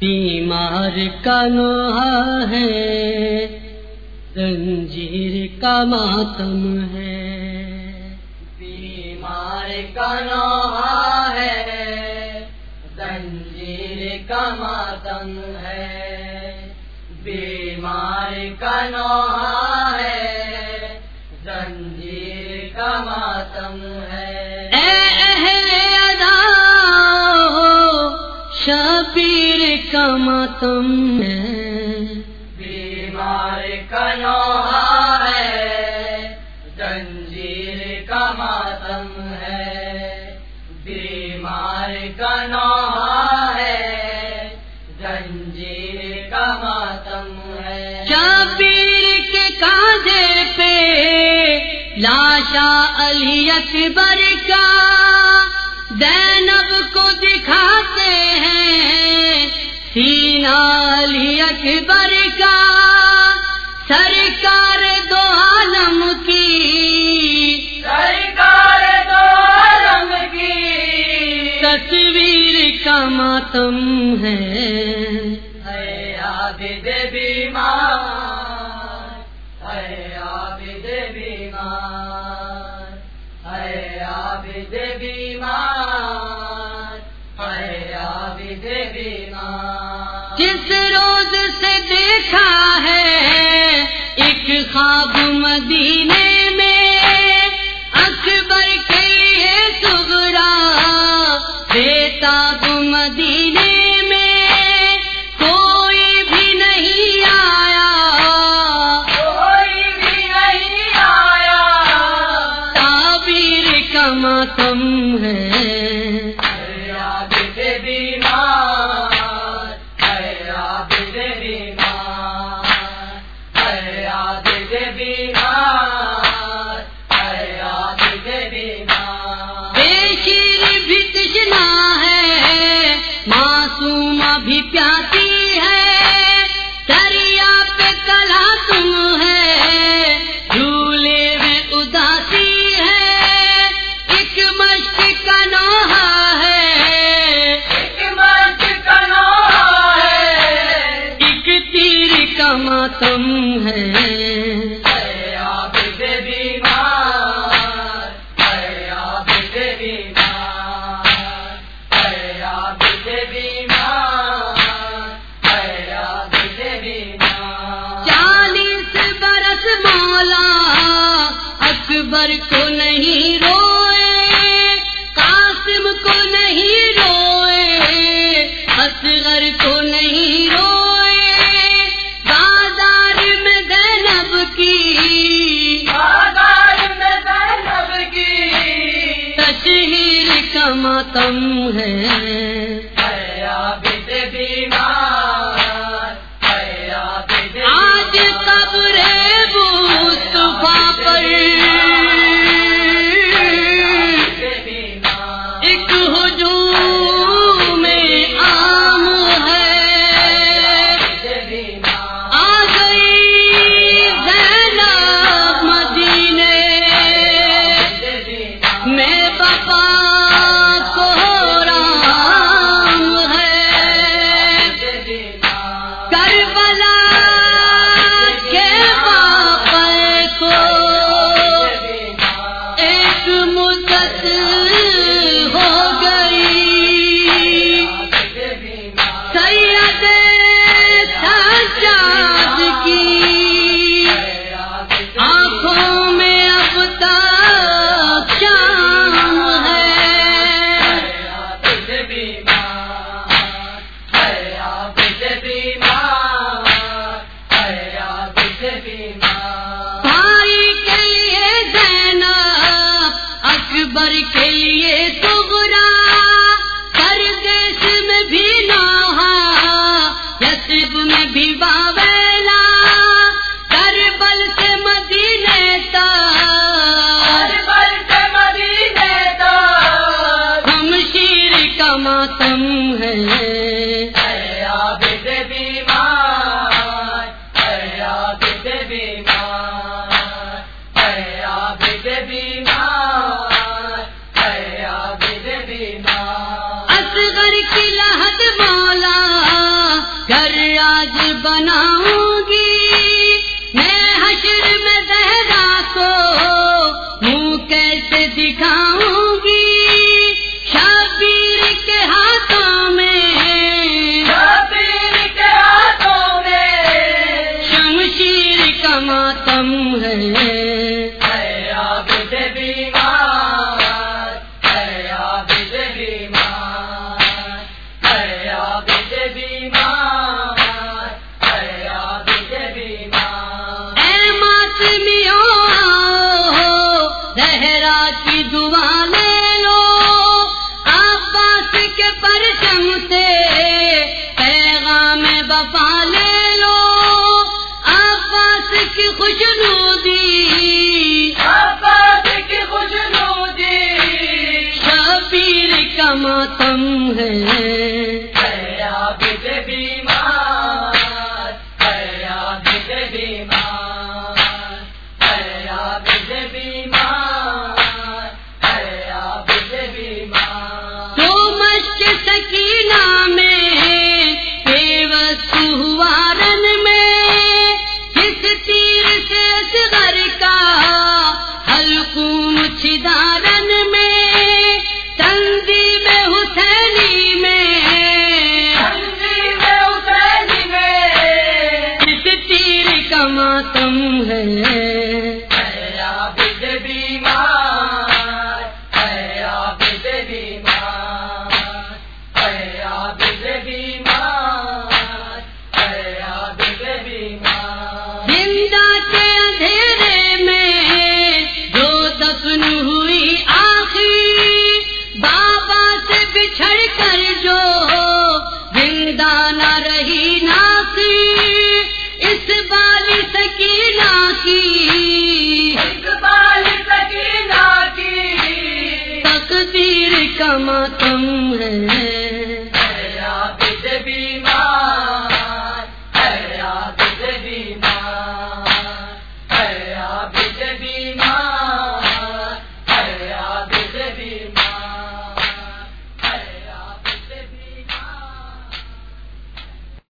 بیمار کا نوحہ ہے، زنجیر کا ماتم ہے۔ بیمار کا نوحہ ہے، زنجیر کا ماتم ہے۔ بیمار کا نوحہ ہے، زنجیر کا ماتم ہے۔ شبیر کا ماتم ہے۔ بیمار کا نوحہ ہے۔ زنجیر کا ماتم ہے۔ بیمار کا نوحہ ہے۔ زنجیر کا ماتم ہے۔ شبیر کے کاندھے پہ لاشا علی اکبر کا زینب کو ہیں سینا علی اکبر کا سرکار دو عالم کی۔ سرکار دو عالم کی۔ تصویر کا ماتم ہے۔ عابد بیمار۔ ہے عابد بیمار۔ ہے عابد بیمار۔ جس روز سے دیکھا ہے ایک خواب مدینے میں اکبر کے یہ سغرا بیتاب مدینے میں کوئی بھی نہیں آیا۔ کوئی بھی نہیں آیا۔ تعبیر کا ماتم اکبر کو نہیں روئے قاسم کو نہیں روئے اصغر کو نہیں روئے بازار میں زینب کی بازار میں زینب کی۔ تشہیر کا ماتم ہے۔ کا ماتم ہے۔ حیات کی دعا لے لو۔ آباس کے پرچم سے پیغام بفا لے لو۔ آباس کی خوشنو دی آباس کی خوش نو دی شبیر کا ماتم ہے۔ بیمار بیمار۔ گئے یاد بھی